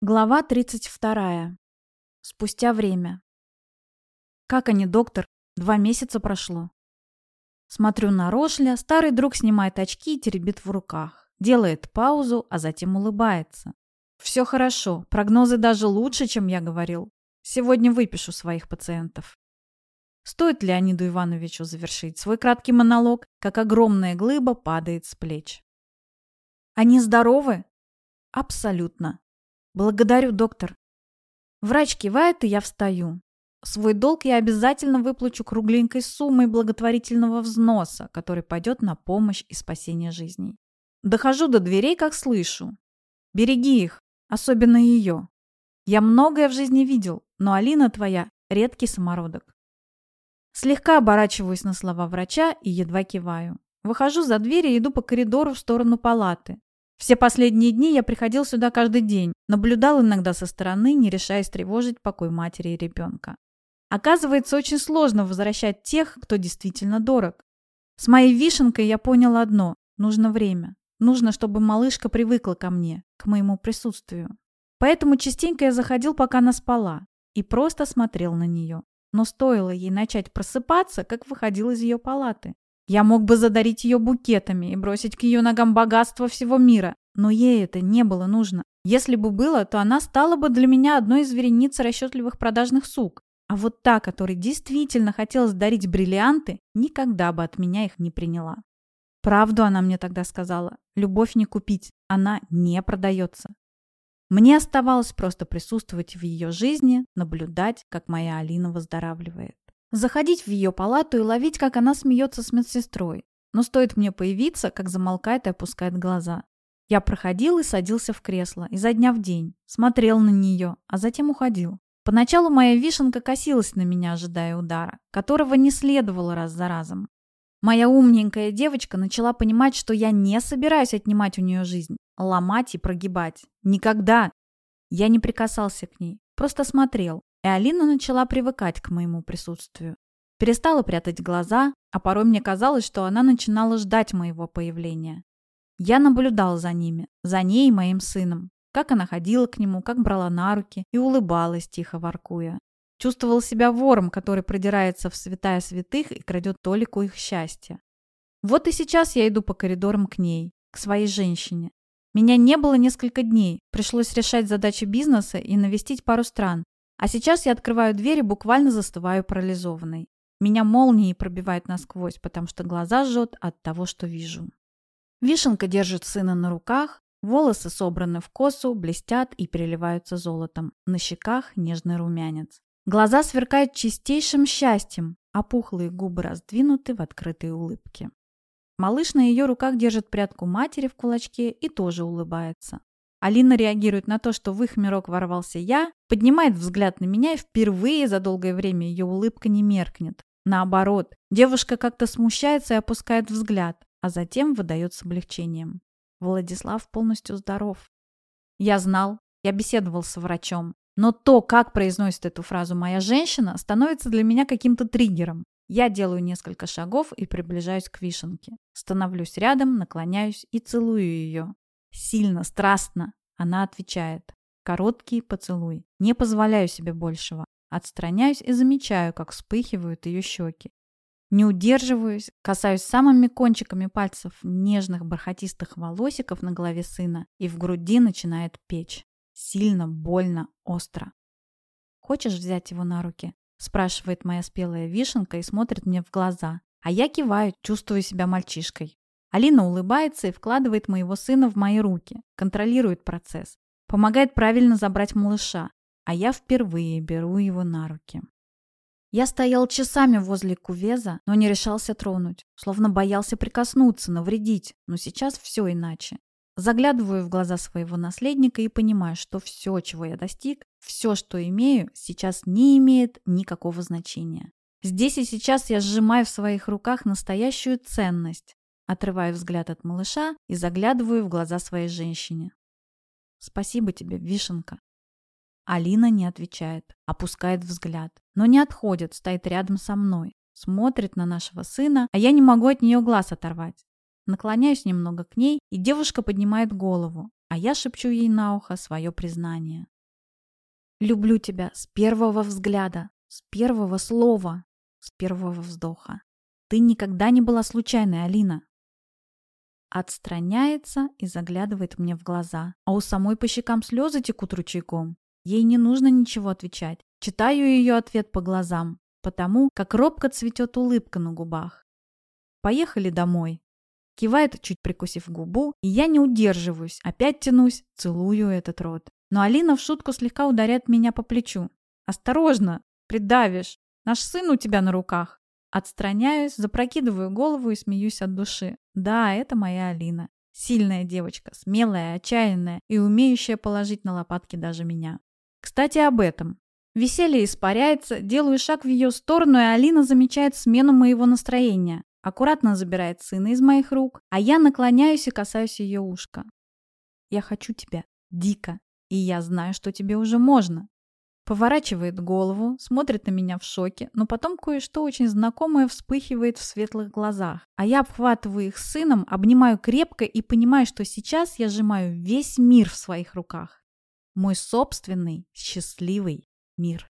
Глава 32. Спустя время. Как они, доктор? Два месяца прошло. Смотрю на Рошля, старый друг снимает очки и теребит в руках. Делает паузу, а затем улыбается. Все хорошо, прогнозы даже лучше, чем я говорил. Сегодня выпишу своих пациентов. Стоит Леониду Ивановичу завершить свой краткий монолог, как огромная глыба падает с плеч. Они здоровы? Абсолютно. «Благодарю, доктор». Врач кивает, и я встаю. Свой долг я обязательно выплачу кругленькой суммой благотворительного взноса, который пойдет на помощь и спасение жизней. Дохожу до дверей, как слышу. Береги их, особенно ее. Я многое в жизни видел, но Алина твоя – редкий самородок. Слегка оборачиваюсь на слова врача и едва киваю. Выхожу за дверь и иду по коридору в сторону палаты. Все последние дни я приходил сюда каждый день, наблюдал иногда со стороны, не решаясь тревожить покой матери и ребенка. Оказывается, очень сложно возвращать тех, кто действительно дорог. С моей вишенкой я понял одно – нужно время. Нужно, чтобы малышка привыкла ко мне, к моему присутствию. Поэтому частенько я заходил, пока она спала, и просто смотрел на нее. Но стоило ей начать просыпаться, как выходил из ее палаты. Я мог бы задарить ее букетами и бросить к ее ногам богатство всего мира, но ей это не было нужно. Если бы было, то она стала бы для меня одной из верениц расчетливых продажных сук. А вот та, которой действительно хотелось дарить бриллианты, никогда бы от меня их не приняла. Правду она мне тогда сказала. Любовь не купить, она не продается. Мне оставалось просто присутствовать в ее жизни, наблюдать, как моя Алина выздоравливает. Заходить в ее палату и ловить, как она смеется с медсестрой. Но стоит мне появиться, как замолкает и опускает глаза. Я проходил и садился в кресло, изо дня в день, смотрел на нее, а затем уходил. Поначалу моя вишенка косилась на меня, ожидая удара, которого не следовало раз за разом. Моя умненькая девочка начала понимать, что я не собираюсь отнимать у нее жизнь, ломать и прогибать. Никогда. Я не прикасался к ней, просто смотрел, и Алина начала привыкать к моему присутствию. Перестала прятать глаза, а порой мне казалось, что она начинала ждать моего появления. Я наблюдал за ними, за ней и моим сыном, как она ходила к нему, как брала на руки и улыбалась, тихо воркуя. Чувствовал себя вором, который продирается в святая святых и крадет толику их счастья. Вот и сейчас я иду по коридорам к ней, к своей женщине. Меня не было несколько дней, пришлось решать задачи бизнеса и навестить пару стран, а сейчас я открываю дверь и буквально застываю парализованной. Меня молнией пробивает насквозь, потому что глаза жжет от того, что вижу. Вишенка держит сына на руках, волосы собраны в косу, блестят и переливаются золотом. На щеках нежный румянец. Глаза сверкают чистейшим счастьем, а пухлые губы раздвинуты в открытой улыбке. Малыш на ее руках держит прядку матери в кулачке и тоже улыбается. Алина реагирует на то, что в их мирок ворвался я, поднимает взгляд на меня, и впервые за долгое время ее улыбка не меркнет. Наоборот, девушка как-то смущается и опускает взгляд, а затем выдает с облегчением. Владислав полностью здоров. Я знал, я беседовал с врачом. Но то, как произносит эту фразу моя женщина, становится для меня каким-то триггером. Я делаю несколько шагов и приближаюсь к вишенке. Становлюсь рядом, наклоняюсь и целую ее. Сильно, страстно. Она отвечает. Короткий поцелуй. Не позволяю себе большего. Отстраняюсь и замечаю, как вспыхивают ее щеки. Не удерживаюсь, касаюсь самыми кончиками пальцев нежных бархатистых волосиков на голове сына, и в груди начинает печь. Сильно, больно, остро. «Хочешь взять его на руки?» спрашивает моя спелая вишенка и смотрит мне в глаза. А я киваю, чувствую себя мальчишкой. Алина улыбается и вкладывает моего сына в мои руки, контролирует процесс, помогает правильно забрать малыша, а я впервые беру его на руки. Я стоял часами возле кувеза, но не решался тронуть, словно боялся прикоснуться, навредить, но сейчас все иначе. Заглядываю в глаза своего наследника и понимаю, что все, чего я достиг, все, что имею, сейчас не имеет никакого значения. Здесь и сейчас я сжимаю в своих руках настоящую ценность, Отрываю взгляд от малыша и заглядываю в глаза своей женщине. «Спасибо тебе, Вишенка». Алина не отвечает, опускает взгляд, но не отходит, стоит рядом со мной, смотрит на нашего сына, а я не могу от нее глаз оторвать. Наклоняюсь немного к ней, и девушка поднимает голову. а я шепчу ей на ухо свое признание. Люблю тебя с первого взгляда, с первого слова, с первого вздоха. Ты никогда не была случайной, Алина. Отстраняется и заглядывает мне в глаза, а у самой по щекам слезы текут ручейком. Ей не нужно ничего отвечать. Читаю ее ответ по глазам, потому как робко цветет улыбка на губах. Поехали домой. Кивает, чуть прикусив губу, и я не удерживаюсь, опять тянусь, целую этот рот. Но Алина в шутку слегка ударяет меня по плечу. «Осторожно! Придавишь! Наш сын у тебя на руках!» Отстраняюсь, запрокидываю голову и смеюсь от души. Да, это моя Алина. Сильная девочка, смелая, отчаянная и умеющая положить на лопатки даже меня. Кстати, об этом. Веселье испаряется, делаю шаг в ее сторону, и Алина замечает смену моего настроения. Аккуратно забирает сына из моих рук, а я наклоняюсь и касаюсь ее ушка. «Я хочу тебя. Дико. И я знаю, что тебе уже можно». Поворачивает голову, смотрит на меня в шоке, но потом кое-что очень знакомое вспыхивает в светлых глазах. А я обхватываю их сыном, обнимаю крепко и понимаю, что сейчас я сжимаю весь мир в своих руках. Мой собственный счастливый мир.